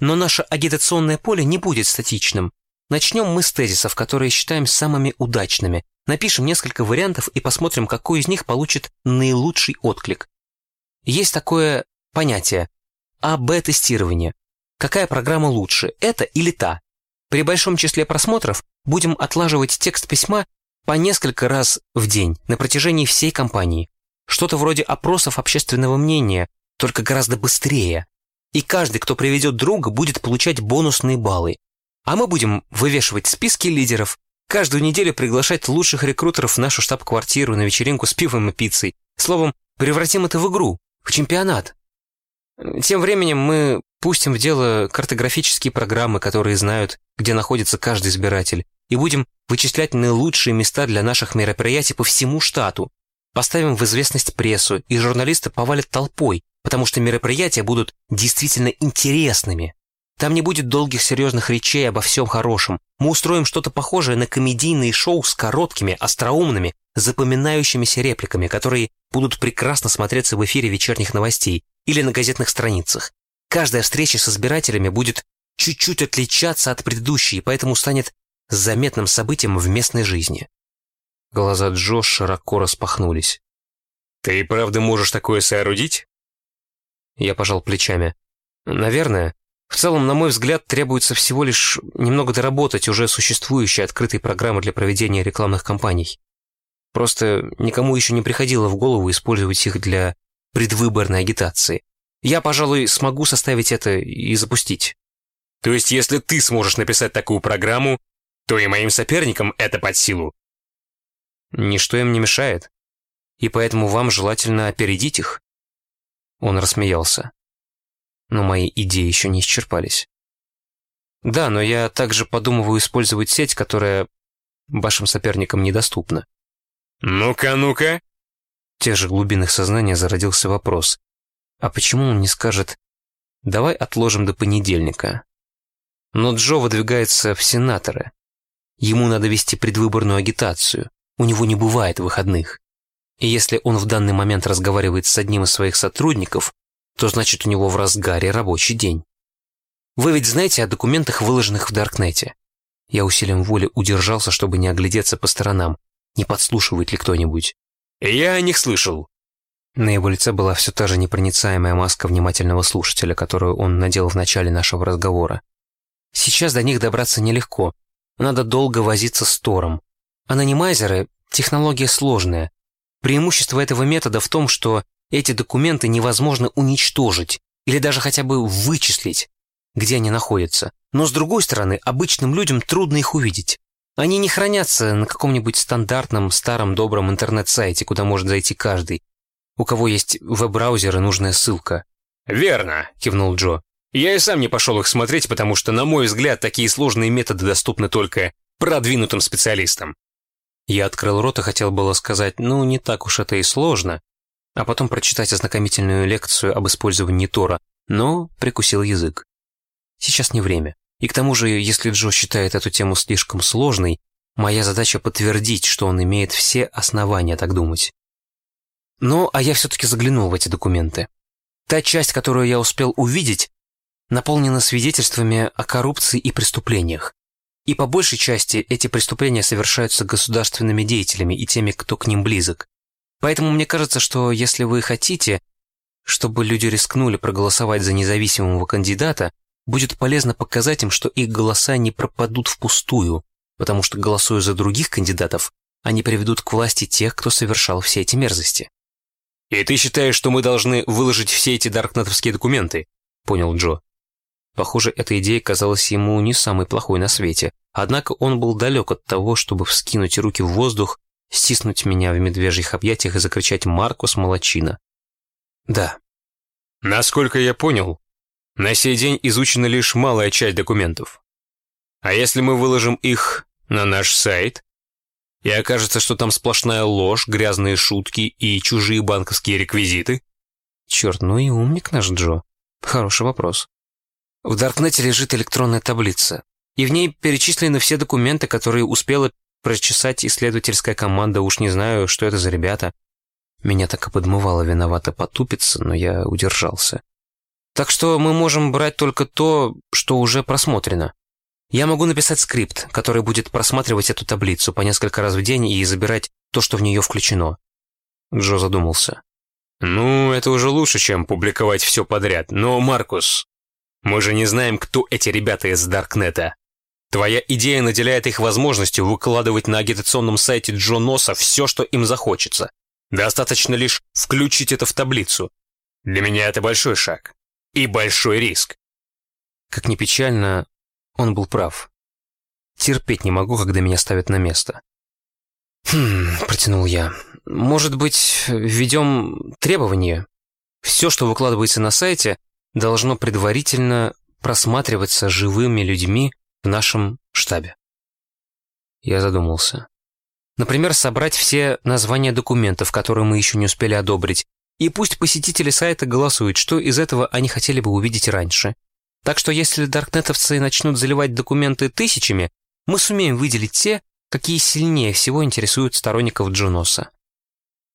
Но наше агитационное поле не будет статичным. Начнем мы с тезисов, которые считаем самыми удачными. Напишем несколько вариантов и посмотрим, какой из них получит наилучший отклик. Есть такое понятие АБ-тестирование. Какая программа лучше, эта или та? При большом числе просмотров будем отлаживать текст письма по несколько раз в день на протяжении всей кампании. Что-то вроде опросов общественного мнения, только гораздо быстрее. И каждый, кто приведет друга, будет получать бонусные баллы. А мы будем вывешивать списки лидеров, каждую неделю приглашать лучших рекрутеров в нашу штаб-квартиру на вечеринку с пивом и пиццей. Словом, превратим это в игру, в чемпионат. Тем временем мы пустим в дело картографические программы, которые знают, где находится каждый избиратель, и будем вычислять наилучшие места для наших мероприятий по всему штату. Поставим в известность прессу, и журналисты повалят толпой, потому что мероприятия будут действительно интересными. Там не будет долгих серьезных речей обо всем хорошем. Мы устроим что-то похожее на комедийные шоу с короткими, остроумными, запоминающимися репликами, которые будут прекрасно смотреться в эфире вечерних новостей или на газетных страницах. Каждая встреча с избирателями будет чуть-чуть отличаться от предыдущей, поэтому станет заметным событием в местной жизни. Глаза Джо широко распахнулись. «Ты и правда можешь такое соорудить?» Я пожал плечами. «Наверное. В целом, на мой взгляд, требуется всего лишь немного доработать уже существующие открытые программы для проведения рекламных кампаний. Просто никому еще не приходило в голову использовать их для предвыборной агитации. Я, пожалуй, смогу составить это и запустить. То есть, если ты сможешь написать такую программу, то и моим соперникам это под силу. Ничто им не мешает. И поэтому вам желательно опередить их. Он рассмеялся. Но мои идеи еще не исчерпались. Да, но я также подумываю использовать сеть, которая вашим соперникам недоступна. «Ну-ка, ну-ка!» Тех же глубинах сознания зародился вопрос. А почему он не скажет «давай отложим до понедельника»? Но Джо выдвигается в сенаторы. Ему надо вести предвыборную агитацию. У него не бывает выходных. И если он в данный момент разговаривает с одним из своих сотрудников, то значит у него в разгаре рабочий день. Вы ведь знаете о документах, выложенных в Даркнете? Я усилием воли удержался, чтобы не оглядеться по сторонам, не подслушивает ли кто-нибудь. Я о них слышал. На его лице была все та же непроницаемая маска внимательного слушателя, которую он надел в начале нашего разговора. Сейчас до них добраться нелегко. Надо долго возиться с Тором. Анонимайзеры — технология сложная. Преимущество этого метода в том, что эти документы невозможно уничтожить или даже хотя бы вычислить где они находятся. Но с другой стороны, обычным людям трудно их увидеть. Они не хранятся на каком-нибудь стандартном старом добром интернет-сайте, куда может зайти каждый, у кого есть веб-браузер и нужная ссылка. «Верно», — кивнул Джо. «Я и сам не пошел их смотреть, потому что, на мой взгляд, такие сложные методы доступны только продвинутым специалистам». Я открыл рот и хотел было сказать, ну, не так уж это и сложно, а потом прочитать ознакомительную лекцию об использовании Тора, но прикусил язык. Сейчас не время. И к тому же, если Джо считает эту тему слишком сложной, моя задача подтвердить, что он имеет все основания так думать. Ну, а я все-таки заглянул в эти документы. Та часть, которую я успел увидеть, наполнена свидетельствами о коррупции и преступлениях. И по большей части эти преступления совершаются государственными деятелями и теми, кто к ним близок. Поэтому мне кажется, что если вы хотите, чтобы люди рискнули проголосовать за независимого кандидата, будет полезно показать им, что их голоса не пропадут впустую, потому что, голосуя за других кандидатов, они приведут к власти тех, кто совершал все эти мерзости. «И ты считаешь, что мы должны выложить все эти даркнетовские документы?» — понял Джо. Похоже, эта идея казалась ему не самой плохой на свете, однако он был далек от того, чтобы вскинуть руки в воздух, стиснуть меня в медвежьих объятиях и закричать «Маркус Молочина». «Да». «Насколько я понял, на сей день изучена лишь малая часть документов. А если мы выложим их на наш сайт, и окажется, что там сплошная ложь, грязные шутки и чужие банковские реквизиты? Черт, ну и умник наш Джо. Хороший вопрос. В Даркнете лежит электронная таблица, и в ней перечислены все документы, которые успела прочесать исследовательская команда, уж не знаю, что это за ребята. Меня так и подмывало виновато потупиться, но я удержался. Так что мы можем брать только то, что уже просмотрено. Я могу написать скрипт, который будет просматривать эту таблицу по несколько раз в день и забирать то, что в нее включено. Джо задумался. «Ну, это уже лучше, чем публиковать все подряд. Но, Маркус, мы же не знаем, кто эти ребята из Даркнета. Твоя идея наделяет их возможностью выкладывать на агитационном сайте Джо Носа все, что им захочется. Достаточно лишь включить это в таблицу. Для меня это большой шаг и большой риск. Как ни печально, он был прав. Терпеть не могу, когда меня ставят на место. «Хм», — протянул я, — «может быть, введем требование? Все, что выкладывается на сайте, должно предварительно просматриваться живыми людьми в нашем штабе». Я задумался. Например, собрать все названия документов, которые мы еще не успели одобрить, и пусть посетители сайта голосуют, что из этого они хотели бы увидеть раньше. Так что если даркнетовцы начнут заливать документы тысячами, мы сумеем выделить те, какие сильнее всего интересуют сторонников Джуноса.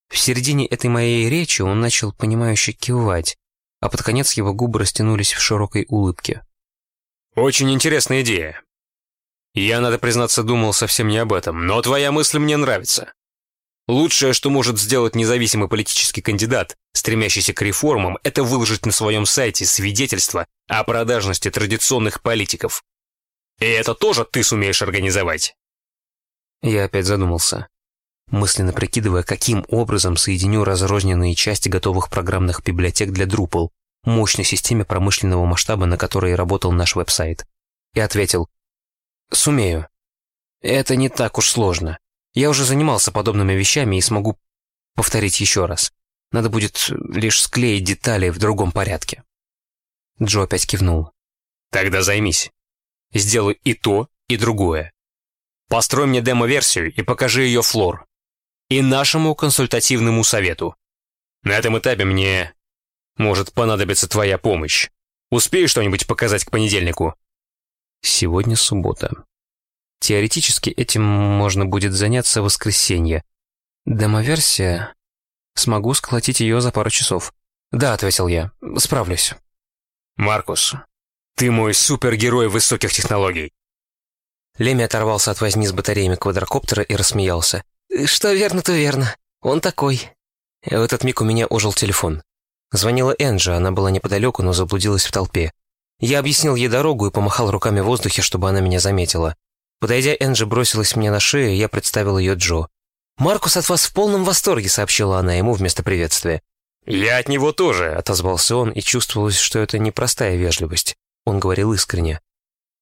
В середине этой моей речи он начал понимающе кивать, а под конец его губы растянулись в широкой улыбке. «Очень интересная идея. Я, надо признаться, думал совсем не об этом, но твоя мысль мне нравится. Лучшее, что может сделать независимый политический кандидат, стремящийся к реформам, это выложить на своем сайте свидетельство о продажности традиционных политиков. И это тоже ты сумеешь организовать. Я опять задумался, мысленно прикидывая, каким образом соединю разрозненные части готовых программных библиотек для Drupal, мощной системе промышленного масштаба, на которой работал наш веб-сайт. И ответил, «Сумею. Это не так уж сложно. Я уже занимался подобными вещами и смогу повторить еще раз. Надо будет лишь склеить детали в другом порядке. Джо опять кивнул. Тогда займись. Сделай и то, и другое. Построй мне демо-версию и покажи ее Флор. И нашему консультативному совету. На этом этапе мне может понадобиться твоя помощь. Успею что-нибудь показать к понедельнику? Сегодня суббота. Теоретически этим можно будет заняться в воскресенье. Демоверсия... Смогу сколотить ее за пару часов. Да, ответил я. Справлюсь. Маркус, ты мой супергерой высоких технологий. Леми оторвался от возни с батареями квадрокоптера и рассмеялся. «Что верно, то верно. Он такой». В этот миг у меня ожил телефон. Звонила Энджи, она была неподалеку, но заблудилась в толпе. Я объяснил ей дорогу и помахал руками в воздухе, чтобы она меня заметила. Подойдя, Энджи бросилась мне на шею, я представил ее Джо. «Маркус от вас в полном восторге», — сообщила она ему вместо приветствия. «Я от него тоже», — отозвался он, и чувствовалось, что это непростая вежливость. Он говорил искренне.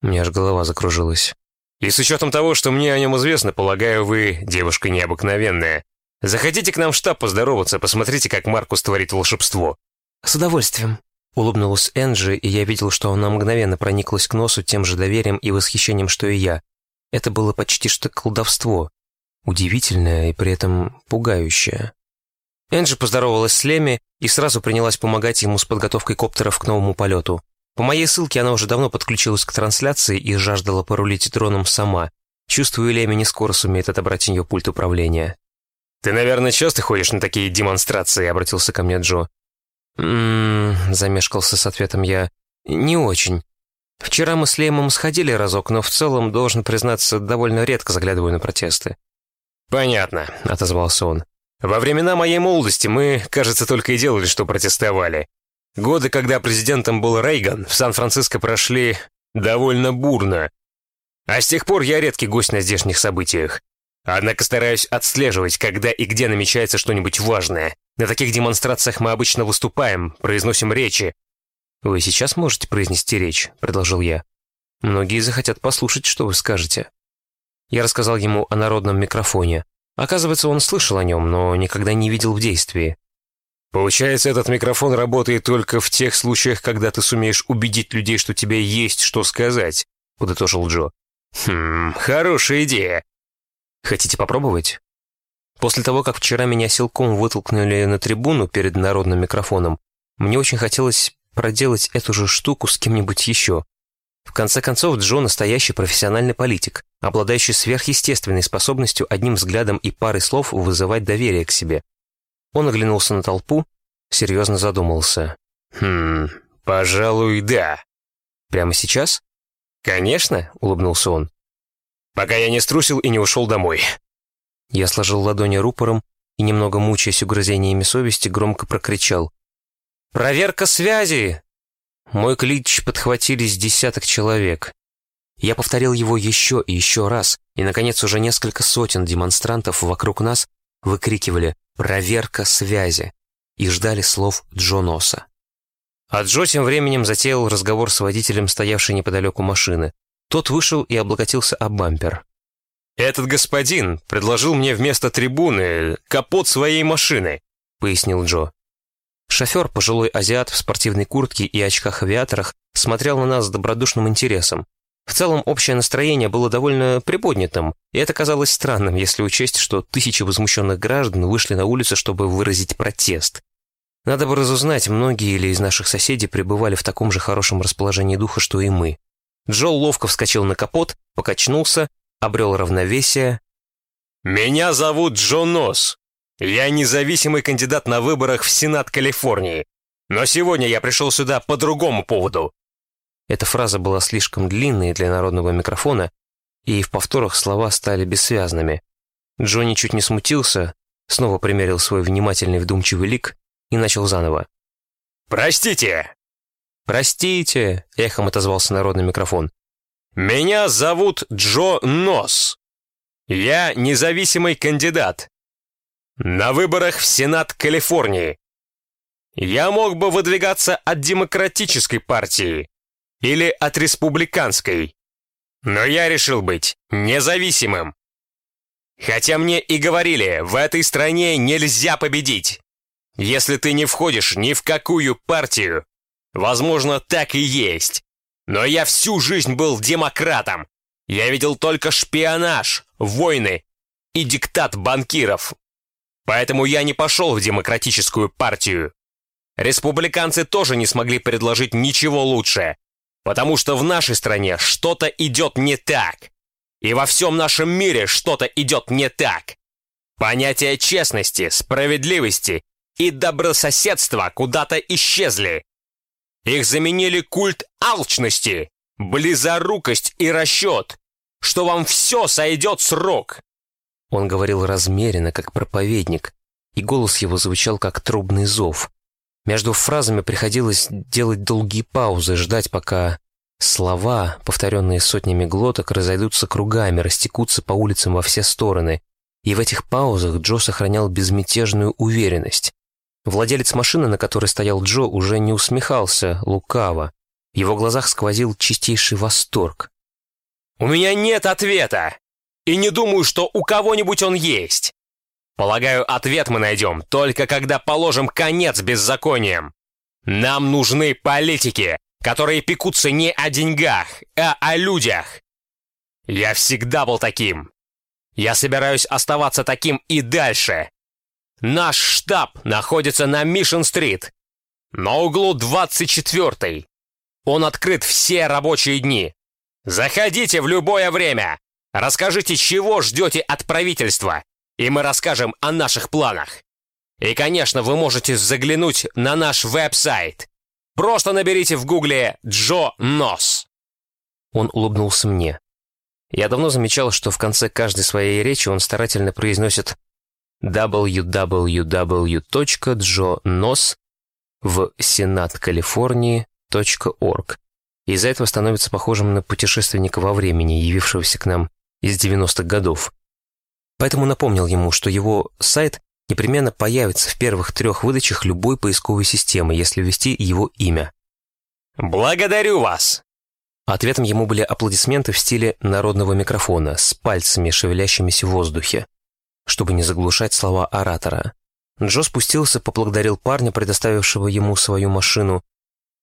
Мне аж голова закружилась. «И с учетом того, что мне о нем известно, полагаю, вы девушка необыкновенная. Заходите к нам в штаб поздороваться, посмотрите, как Маркус творит волшебство». «С удовольствием», — улыбнулась Энджи, и я видел, что она мгновенно прониклась к носу тем же доверием и восхищением, что и я. Это было почти что колдовство удивительное и при этом пугающее. Энджи поздоровалась с Леми и сразу принялась помогать ему с подготовкой коптеров к новому полету. По моей ссылке она уже давно подключилась к трансляции и жаждала порулить дроном сама. Чувствую, Леми не скоро сумеет отобрать ее пульт управления. «Ты, наверное, часто ходишь на такие демонстрации?» — обратился ко мне Джо. «М-м-м», замешкался с ответом я. «Не очень. Вчера мы с Лемом сходили разок, но в целом, должен признаться, довольно редко заглядываю на протесты. «Понятно», — отозвался он. «Во времена моей молодости мы, кажется, только и делали, что протестовали. Годы, когда президентом был Рейган, в Сан-Франциско прошли довольно бурно. А с тех пор я редкий гость на здешних событиях. Однако стараюсь отслеживать, когда и где намечается что-нибудь важное. На таких демонстрациях мы обычно выступаем, произносим речи. «Вы сейчас можете произнести речь?» — предложил я. «Многие захотят послушать, что вы скажете». Я рассказал ему о народном микрофоне. Оказывается, он слышал о нем, но никогда не видел в действии. «Получается, этот микрофон работает только в тех случаях, когда ты сумеешь убедить людей, что тебе есть что сказать», — подытожил Джо. «Хм, хорошая идея». «Хотите попробовать?» После того, как вчера меня силком вытолкнули на трибуну перед народным микрофоном, мне очень хотелось проделать эту же штуку с кем-нибудь еще. В конце концов, Джо настоящий профессиональный политик, обладающий сверхъестественной способностью одним взглядом и парой слов вызывать доверие к себе. Он оглянулся на толпу, серьезно задумался. «Хм, пожалуй, да». «Прямо сейчас?» «Конечно», — улыбнулся он. «Пока я не струсил и не ушел домой». Я сложил ладони рупором и, немного мучаясь угрызениями совести, громко прокричал. «Проверка связи! Мой клич подхватили с десяток человек. Я повторил его еще и еще раз, и, наконец, уже несколько сотен демонстрантов вокруг нас выкрикивали «Проверка связи» и ждали слов Джоноса. А Джо тем временем затеял разговор с водителем, стоявшей неподалеку машины. Тот вышел и облокотился об бампер. «Этот господин предложил мне вместо трибуны капот своей машины», — пояснил Джо. Шофер, пожилой азиат в спортивной куртке и очках-авиаторах, смотрел на нас с добродушным интересом. В целом, общее настроение было довольно приподнятым, и это казалось странным, если учесть, что тысячи возмущенных граждан вышли на улицу, чтобы выразить протест. Надо бы разузнать, многие ли из наших соседей пребывали в таком же хорошем расположении духа, что и мы. Джо ловко вскочил на капот, покачнулся, обрел равновесие. «Меня зовут Джо Нос», я независимый кандидат на выборах в Сенат Калифорнии. Но сегодня я пришел сюда по другому поводу». Эта фраза была слишком длинной для народного микрофона, и в повторах слова стали бессвязными. Джонни чуть не смутился, снова примерил свой внимательный вдумчивый лик и начал заново. «Простите!» «Простите!» — эхом отозвался народный микрофон. «Меня зовут Джо Нос. Я независимый кандидат, на выборах в Сенат Калифорнии. Я мог бы выдвигаться от демократической партии или от республиканской, но я решил быть независимым. Хотя мне и говорили, в этой стране нельзя победить. если ты не входишь ни в какую партию. Возможно, так и есть. Но я всю жизнь был демократом. Я видел только шпионаж, войны и диктат банкиров. Поэтому я не пошел в демократическую партию. Республиканцы тоже не смогли предложить ничего лучше, потому что в нашей стране что-то идет не так. И во всем нашем мире что-то идет не так. Понятия честности, справедливости и добрососедства куда-то исчезли. Их заменили культ алчности, близорукость и расчет, что вам все сойдет с рук. Он говорил размеренно, как проповедник, и голос его звучал, как трубный зов. Между фразами приходилось делать долгие паузы, ждать, пока слова, повторенные сотнями глоток, разойдутся кругами, растекутся по улицам во все стороны. И в этих паузах Джо сохранял безмятежную уверенность. Владелец машины, на которой стоял Джо, уже не усмехался лукаво. В его глазах сквозил чистейший восторг. «У меня нет ответа! И не думаю, что у кого-нибудь он есть! Полагаю, ответ мы найдем только когда положим конец беззакониям. Нам нужны политики, которые пекутся не о деньгах, а о людях. Я всегда был таким. Я собираюсь оставаться таким и дальше. Наш штаб находится на Мишен-стрит, на углу 24-й. Он открыт все рабочие дни. Заходите в любое время. Расскажите, чего ждете от правительства и мы расскажем о наших планах. И, конечно, вы можете заглянуть на наш веб-сайт. Просто наберите в гугле «Джо Нос». Он улыбнулся мне. Я давно замечал, что в конце каждой своей речи он старательно произносит www.jonos в Сенат Калифорнии.орг. Из-за этого становится похожим на путешественника во времени, явившегося к нам из 90-х годов. Поэтому напомнил ему, что его сайт непременно появится в первых трех выдачах любой поисковой системы, если ввести его имя. «Благодарю вас!» Ответом ему были аплодисменты в стиле народного микрофона с пальцами, шевелящимися в воздухе, чтобы не заглушать слова оратора. Джо спустился, поблагодарил парня, предоставившего ему свою машину.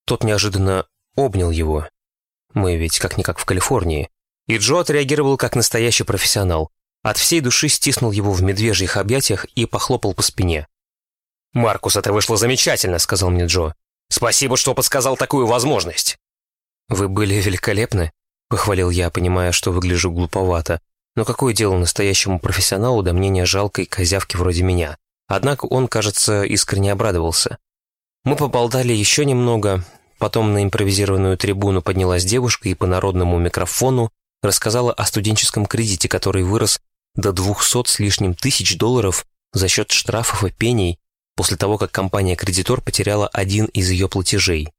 Тот неожиданно обнял его. Мы ведь как-никак в Калифорнии. И Джо отреагировал как настоящий профессионал. От всей души стиснул его в медвежьих объятиях и похлопал по спине. «Маркус, это вышло замечательно», — сказал мне Джо. «Спасибо, что подсказал такую возможность». «Вы были великолепны», — похвалил я, понимая, что выгляжу глуповато. Но какое дело настоящему профессионалу до мнения жалкой козявки вроде меня? Однако он, кажется, искренне обрадовался. Мы поболтали еще немного, потом на импровизированную трибуну поднялась девушка и по народному микрофону рассказала о студенческом кредите, который вырос до 200 с лишним тысяч долларов за счет штрафов и пений после того, как компания-кредитор потеряла один из ее платежей.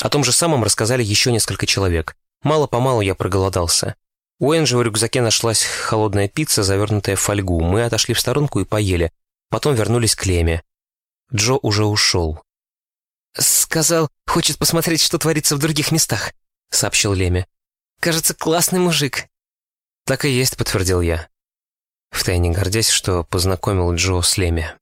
О том же самом рассказали еще несколько человек. Мало-помалу я проголодался. У Энджи в рюкзаке нашлась холодная пицца, завернутая в фольгу. Мы отошли в сторонку и поели. Потом вернулись к Леме. Джо уже ушел. «Сказал, хочет посмотреть, что творится в других местах», — сообщил Леме. «Кажется, классный мужик». «Так и есть», — подтвердил я втайне гордясь, что познакомил Джо с Леми.